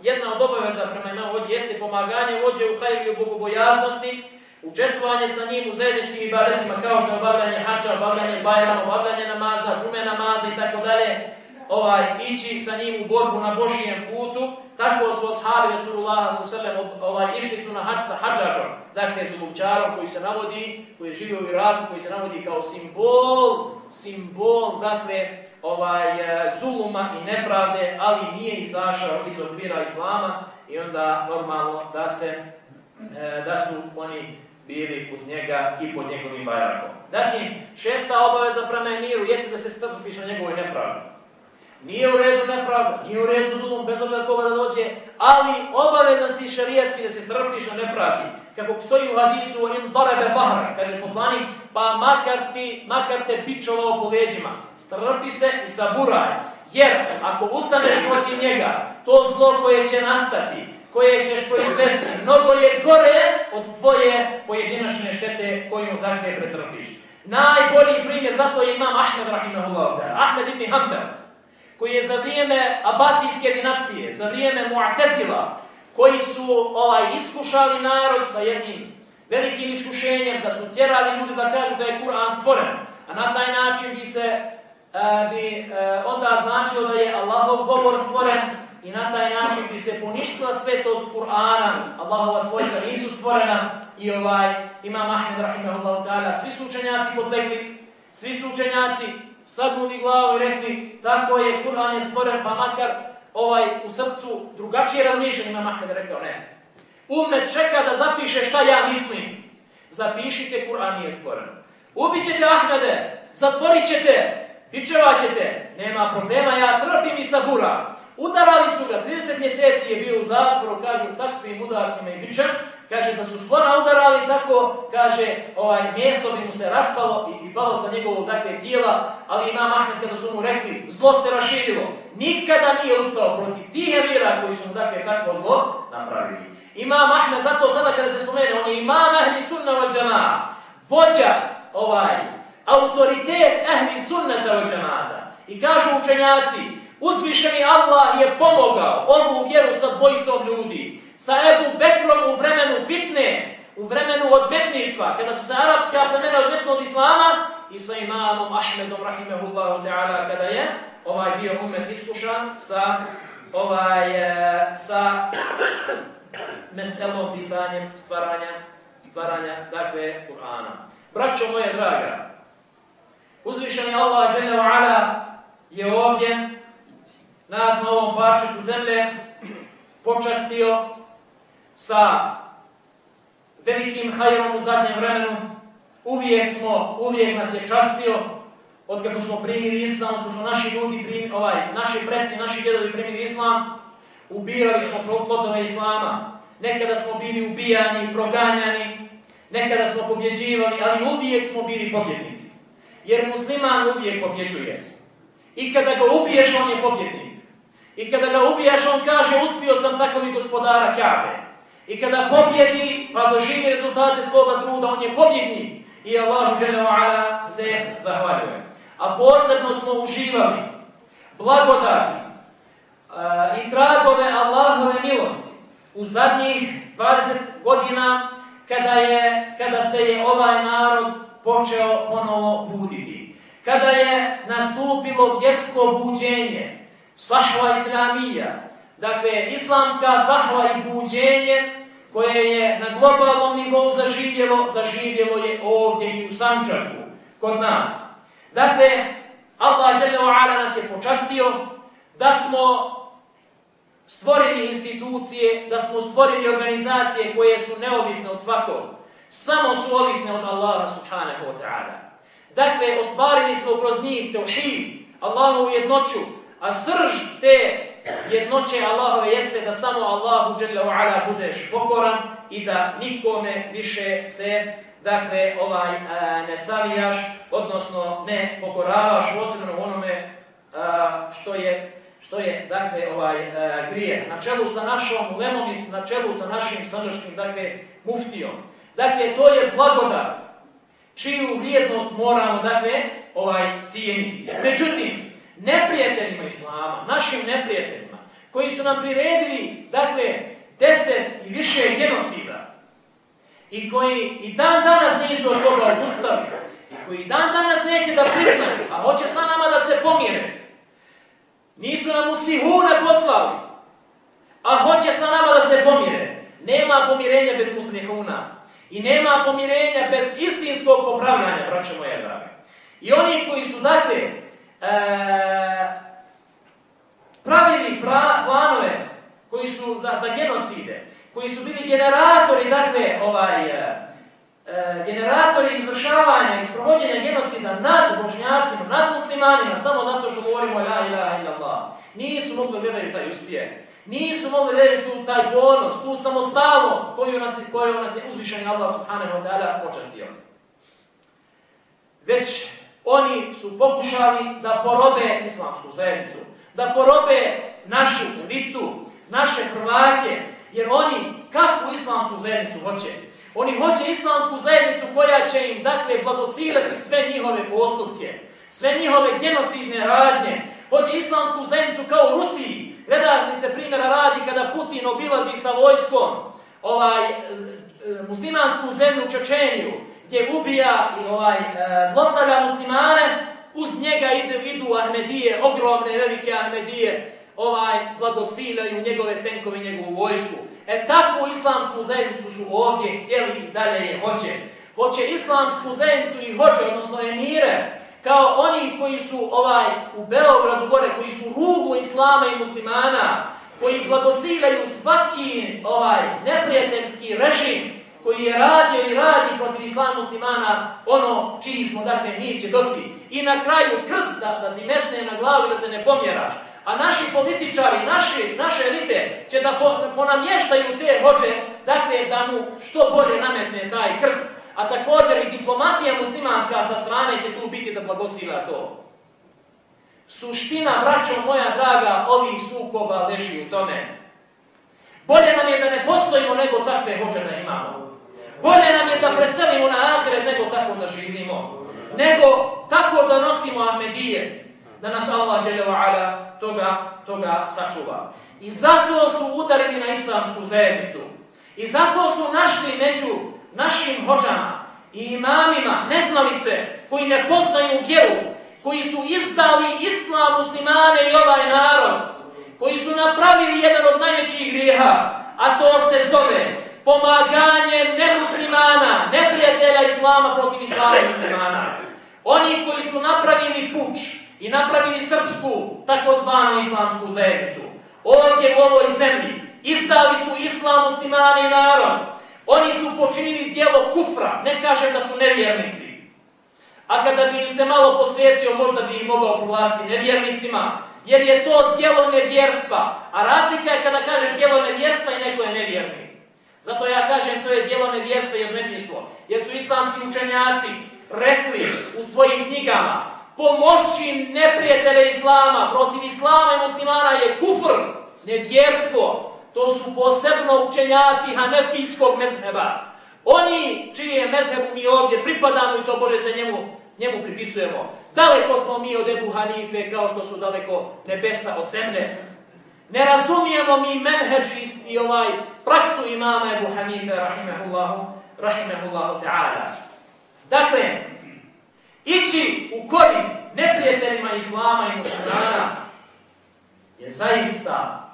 jedna od obaveza prema imamo vođe jeste pomaganje vođe u hajri u bogobojasnosti, Učestvovanje sa njim u zajedničkim ibadetima, kao što je obavljanje hača, obavljanje bajrama, obavljanje namaza, džume namaza i tako dalje, ovaj, ići sa njim u borbu na Božijem putu, tako su ashabi Resulullah s.a.v. Ovaj, išli su na hač sa hađađom, dakle zulumčarom koji se navodi, koji živi u Iraku, koji se navodi kao simbol, simbol, dakle, ovaj, eh, zuluma i nepravde, ali nije izašao iz okvira Islama i onda normalno da se eh, da su oni bili uz njega i pod njegovim bajrakom. Dakle, šesta obaveza prema emiru jeste da se strpiš na njegovoj nepravdi. Nije u redu nepravda, nije u redu zulum, bez obzira koga da dođe, ali obavezan si šarijatski da se strpiš na nepravdi. Kako stoji u hadisu im dorebe bahra, kaže poslanik, pa makar, ti, makar te bičovao po leđima, strpi se i saburaj. Jer ako ustaneš protiv njega, to zlo koje će nastati, koje ćeš proizvesti, mnogo je gore od tvoje pojedinačne štete koju dakle pretrpiš. Najbolji primjer, zato je imam Ahmed rahimahullah, Ahmed ibn Hanbel, koji je za vrijeme Abasijske dinastije, za vrijeme Mu'tezila, koji su ovaj iskušali narod sa jednim velikim iskušenjem, da su tjerali ljudi da kažu da je Kur'an stvoren, a na taj način bi se e, bi e, onda značilo da je Allahov govor stvoren, i na taj način bi se poništila svetost Kur'ana, Allahova svojstva nisu stvorena i ovaj Imam Ahmed rahimahullahu ta'ala, svi su učenjaci podlegli, svi su učenjaci sagnuli glavu i rekli tako je, Kur'an je stvoren, pa makar ovaj u srcu drugačije razmišljen, Imam Ahmed rekao ne. Umet čeka da zapiše šta ja mislim. Zapišite, Kur'an je stvoren. Ubićete Ahmede, zatvorit ćete, pičevaćete, nema problema, ja trpim i saburam. Udarali su ga, 30 mjeseci je bio u zatvoru, kažu, takvim udarcima i bićem, kaže da su slona udarali tako, kaže, ovaj, meso bi mu se raspalo i, i palo sa njegovog, dakle, tijela, ali ima Ahmed kada su mu rekli, zlo se raširilo, nikada nije ustao protiv tih emira koji su mu, dakle, takvo zlo napravili. Imam Ahmed, zato sada kada se spomene, on je imam ahli sunna wa džama, vođa, ovaj, autoritet ahli sunnata wa džamata. I kažu učenjaci, Uzvišeni Allah je pomogao ovu vjeru sa dvojicom ljudi. Sa Ebu Bekrom u vremenu fitne, u vremenu odmetništva, kada su se arapska plemena odmetno od Islama, i sa imamom Ahmedom, rahimehullahu ta'ala, kada je ovaj bio umet iskušan sa ovaj, e, sa meselom pitanjem stvaranja, stvaranja, dakle, Kur'ana. Braćo moje draga, uzvišeni Allah, je ovdje nas na ovom parčetu zemlje počastio sa velikim hajrom u zadnjem vremenu. Uvijek smo, uvijek nas je častio od kako smo primili islam, od su naši ljudi, primili, ovaj, naši predci, naši djedovi primili islam, ubirali smo plodove islama. Nekada smo bili ubijani, proganjani, nekada smo pobjeđivali, ali uvijek smo bili pobjednici. Jer musliman uvijek pobjeđuje. I kada ga ubiješ, on je pobjednik. I kada ga ubijaš, on kaže, uspio sam tako mi gospodara Kabe. I kada pobjedi, pa doživi rezultate svoga truda, on je pobjednik. I Allahu Ala se zahvaljuje. A posebno smo uživali blagodati uh, i tragove Allahove milosti u zadnjih 20 godina kada, je, kada se je ovaj narod počeo ponovo buditi. Kada je nastupilo vjersko buđenje, sahva islamija, dakle islamska sahva i buđenje koje je na globalnom nivou zaživjelo, zaživjelo je ovdje i u Sančaku, kod nas. Dakle, Allah nas je počastio da smo stvorili institucije, da smo stvorili organizacije koje su neovisne od svakog. Samo su ovisne od Allaha subhanahu wa ta'ala. Dakle, ostvarili smo kroz njih teuhid, Allahu jednoću, a srž te jednoće Allahove jeste da samo Allahu dželle ala budeš pokoran i da nikome više se dakle ovaj a, ne savijaš, odnosno ne pokoravaš posebno onome a, što je što je dakle ovaj a, grije na čelu sa našom ulemom i na čelu sa našim sadašnjim dakle muftijom. Dakle to je blagodat čiju vrijednost moramo dakle ovaj cijeniti. Međutim neprijateljima islama, našim neprijateljima koji su nam priredili dakle deset i više genocida i koji i dan danas nisu od toga odustali i koji dan danas neće da priznaju, a hoće sa nama da se pomire. Nisu nam muslihuna poslali, a hoće sa nama da se pomire. Nema pomirenja bez muslihuna i nema pomirenja bez istinskog popravljanja, braćo moje drage. I oni koji su, dakle, e, pravili pra, planove koji su za, za genocide, koji su bili generatori, dakle, ovaj, e, e, generatori izvršavanja i sprovođenja genocida nad božnjacima, nad muslimanima, samo zato što govorimo la ilaha illa Allah. Nisu mogli gledaju taj uspjeh. Nisu mogli gledati tu taj ponos, tu samostalnost koju nas, koju nas je uzvišen Allah subhanahu wa ta'ala počastio. Već oni su pokušali da porobe islamsku zajednicu, da porobe našu elitu, naše prvake, jer oni kakvu islamsku zajednicu hoće? Oni hoće islamsku zajednicu koja će im, dakle, blagosilati sve njihove postupke, sve njihove genocidne radnje. Hoće islamsku zajednicu kao Rusiji. Gledali ste primjera radi kada Putin obilazi sa vojskom ovaj, e, e, muslimansku zemlju Čečeniju, gdje ubija i ovaj, e, zlostavlja muslimane, uz njega idu, idu Ahmedije, ogromne, velike Ahmedije, ovaj, blagosiljaju njegove tenkove, njegovu vojsku. E takvu islamsku zajednicu su ovdje htjeli i dalje je hoće. Hoće islamsku zajednicu i hoće, odnosno emire, kao oni koji su ovaj u Beogradu gore, koji su ruglu islama i muslimana, koji blagosiljaju svaki ovaj neprijateljski režim koji je radio i radi protiv islama muslimana, ono čiji smo, dakle, mi svjedoci. I na kraju krst da, da ti metne na glavu da se ne pomjeraš. A naši političari, naši, naše elite će da ponamještaju te hođe, dakle, da mu što bolje nametne taj krst. A također i diplomatija muslimanska sa strane će tu biti da blagosila to. Suština, braćo moja draga, ovih sukoba leži u tome. Bolje nam je da ne postojimo nego takve hođe da imamo. Bolje nam je da preselimo na ahiret nego tako da živimo. Nego tako da nosimo Ahmedije. Da nas Allah ala toga, toga sačuva. I zato su udarili na islamsku zajednicu. I zato su našli među našim hođama i imamima neznalice koji ne poznaju vjeru, koji su izdali islam muslimane i ovaj narod, koji su napravili jedan od najvećih grijeha, a to se zove pomaganje nemuslimana, neprijatelja islama protiv islama muslimana. Oni koji su napravili puč i napravili srpsku, takozvanu islamsku zajednicu, ovdje u ovoj zemlji, izdali su islam muslimani i narod. Oni su počinili dijelo kufra, ne kažem da su nevjernici. A kada bi im se malo posvetio, možda bi ih mogao proglasiti nevjernicima, jer je to dijelo nevjerstva. A razlika je kada kažeš dijelo nevjerstva i neko je nevjernik. Zato ja kažem to je dijelo nevjerstva i odmetništvo. Jer su islamski učenjaci rekli u svojim knjigama pomoći neprijatelje islama protiv islama i muslimana je kufr, nevjerstvo. To su posebno učenjaci hanefijskog mezheba. Oni čije mezhebu mi ovdje pripadamo i to Bože se njemu, njemu pripisujemo. Daleko smo mi od Ebu Hanife kao što su daleko nebesa od zemlje. Ne razumijemo mi menheđ i, i ovaj praksu imama Ebu Hanife, rahimahullahu, rahimahullahu ta'ala. Dakle, ići u korist neprijateljima Islama i muslimana je zaista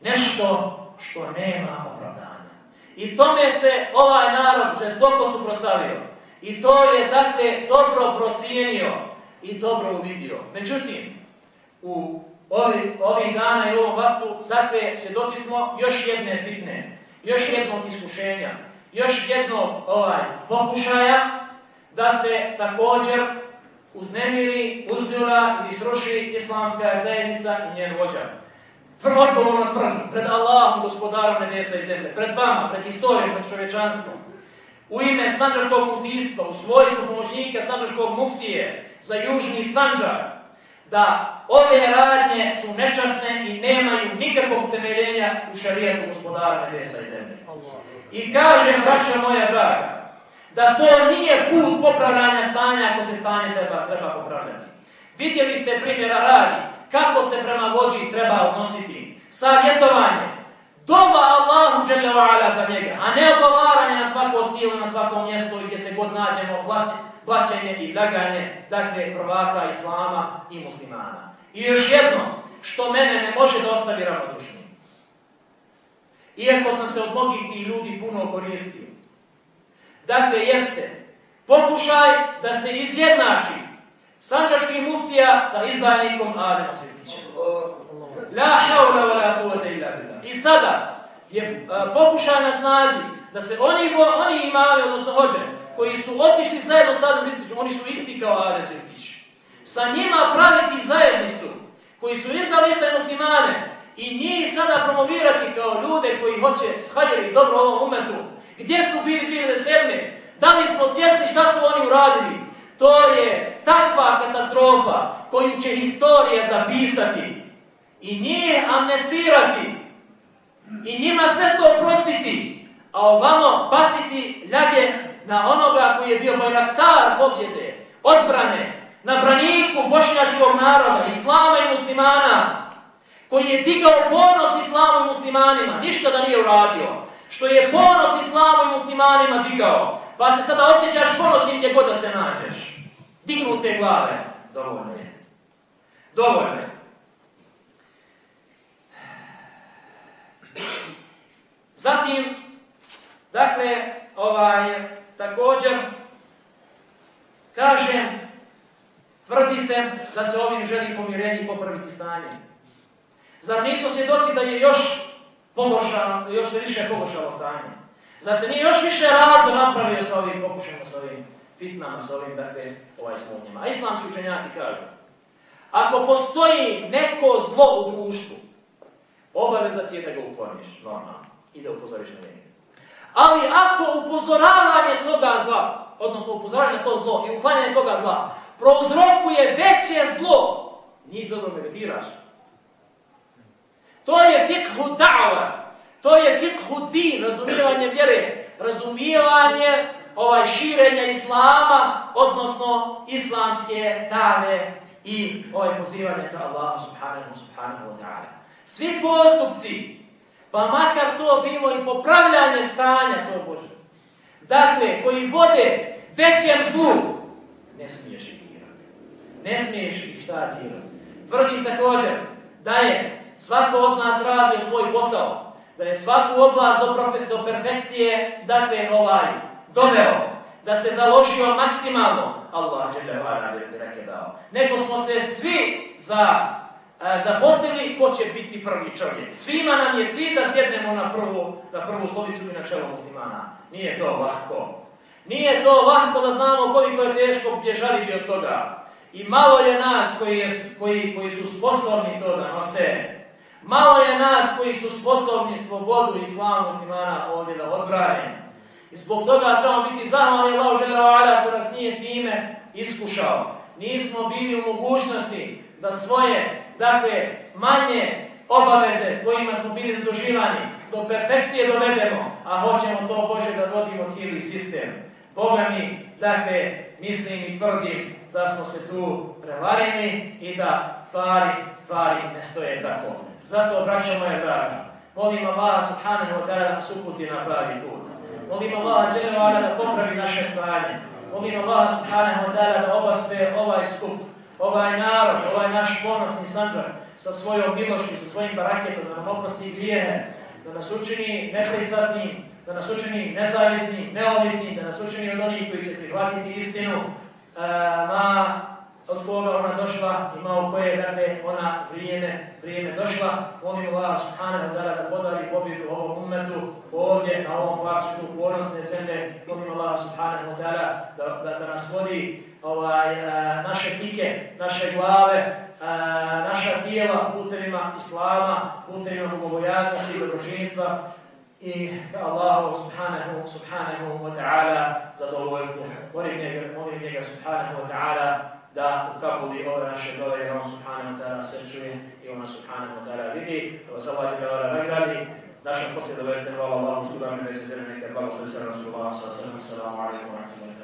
nešto što nema opravdanja. I tome se ovaj narod žestoko suprostavio. I to je, dakle, dobro procijenio i dobro uvidio. Međutim, u ovi, ovih dana i ovom vaktu, dakle, svjedoci smo još jedne fitne, još jednog iskušenja, još jednog ovaj, pokušaja da se također uznemiri, uzdjura ili sruši islamska zajednica i njen vođa. Odgovorno tvrdi, pred Allahom, gospodarom nebesa i zemlje, pred vama, pred historijom, pred čovječanstvom, u ime Sanđaškog muftistva, u svojstvu pomoćnika Sanđaškog muftije za južni Sanđak, da ove radnje su nečasne i nemaju nikakvog temeljenja u šarijetu gospodara nebesa i zemlje. I kažem, braća moja draga, da to nije put popravljanja stanja ako se stanje treba, treba popravljati. Vidjeli ste primjera radi, kako se prema vođi treba odnositi. Savjetovanje, dova Allahu ala za njega, a ne odgovaranje na svako silu, na svakom mjestu gdje se god nađemo plaćati plaćanje i laganje, dakle, prvaka islama i muslimana. I još jedno, što mene ne može da ostavi ravnodušnim. Iako sam se od mnogih tih ljudi puno koristio. Dakle, jeste, pokušaj da se izjednači sanđaški muftija sa izdajnikom Ademom Zirkićem. La haula wa la kuvata illa billah. I sada je pokušaj na snazi da se oni, oni imali, odnosno hođe, koji su otišli zajedno sa Adem Zirkićem, oni su isti kao Adem Zirkić. Sa njima praviti zajednicu, koji su izdali iste muslimane, i njih sada promovirati kao ljude koji hoće hajeri dobro ovom umetu. Gdje su bili 2007. Da li smo svjesni šta su oni uradili? To je takva katastrofa koju će historija zapisati i nije amnestirati i njima sve to prostiti, a ovamo baciti ljage na onoga koji je bio bajraktar pobjede, odbrane, na braniku bošnjačkog naroda, islama i muslimana, koji je digao ponos islamu i muslimanima, ništa da nije uradio, što je ponos islamu i muslimanima digao, pa se sada osjećaš ponosim gdje god da se nađeš. Dignute glave, dovoljno je. Dovoljno je. Zatim, dakle, ovaj, također, kažem, tvrdi se da se ovim želi pomirenje i popraviti stanje. Zar nismo svjedoci da je još pogoršano, još se više pogoršalo stanje? Zar se nije još više razdo napravio sa ovim pokušajima, sa ovim fitnama, sa ovim, dakle, ovaj smutnjima? A islamski učenjaci kažu, ako postoji neko zlo u društvu, obaveza ti je da ga ukloniš, normalno, i da upozoriš na njega. Ali ako upozoravanje toga zla, odnosno upozoravanje to zlo i uklanjanje toga zla, prouzrokuje veće zlo, njih ne negatiraš. To je fikhu da'va. To je fikhu din, razumijevanje vjere, razumijevanje ovaj širenja islama, odnosno islamske dave i ovaj pozivanje ka Allahu subhanahu subhanahu wa ta'ala. Svi postupci, pa makar to bilo i popravljanje stanja, to Bože. Dakle, koji vode većem zlu, ne smiješ ih dirati. Ne smiješ ih šta dirati. Tvrdim također da je svako od nas radio svoj posao, da je svaku oblast do, profe, do perfekcije, dakle, ovaj, doveo, da se založio maksimalno, Allah je da je dao. Nego smo se svi za zaposlili ko će biti prvi čovjek. Svima nam je cilj da sjednemo na prvu, na prvu slovicu i na čelo muslimana. Nije to lahko. Nije to lahko da znamo koliko je teško bježali od toga. I malo je nas koji, je, koji, koji su sposobni to da nose. Malo je nas koji su sposobni slobodu i slavu muslimana ovdje da odbrane. I zbog toga trebamo biti zahvalni Allahu Želevala što nas nije time iskušao. Nismo bili u mogućnosti da svoje, dakle, manje obaveze kojima smo bili zaduživani do perfekcije dovedemo, a hoćemo to Bože da vodimo cijeli sistem. Boga mi, dakle, mislim i tvrdim da smo se tu prevareni i da stvari, stvari ne stoje tako. Zato, braćo moje draga, molim Allah subhanahu wa ta'ala nas uputi na pravi put. Molim Allah dželevala da popravi naše stanje. Molim Allah subhanahu wa ta'ala da obaspe ovaj skup, ovaj narod, ovaj naš ponosni sanđar sa svojom milošću, sa svojim baraketom, da nam oprosti grijehe, da nas učini nepristrasnim, da nas učini nezavisnim, neovisnim, da nas učini od onih koji će prihvatiti istinu, uh, ma od koga ona došla ima malo koje dakle ona vrijeme, vrijeme došla. Molim Allah subhanahu wa ta'ala da podari pobjedu ovom umetu ovdje na ovom parčku ponosne zemlje. Molim Allah subhanahu wa ta'ala da, da, da nas vodi ovaj, a, naše tike, naše glave, a, naša tijela putevima Islama, putevima bogobojaznosti i dobročinstva i ka Allahu subhanahu, subhanahu wa ta'ala zadovoljstvo. Molim njega, molim njega subhanahu wa ta'ala da ukabuli ove naše dove i on subhanahu wa ta'ala sve čuje i on subhanahu wa ta'ala vidi. Da vas Allah će da nagradi. Našem poslije veste hvala Allahu subhanahu wa ta'ala neka hvala sve sve Rasulullah sallallahu alaihi wa sallam. Assalamu alaikum wa rahmatullahi.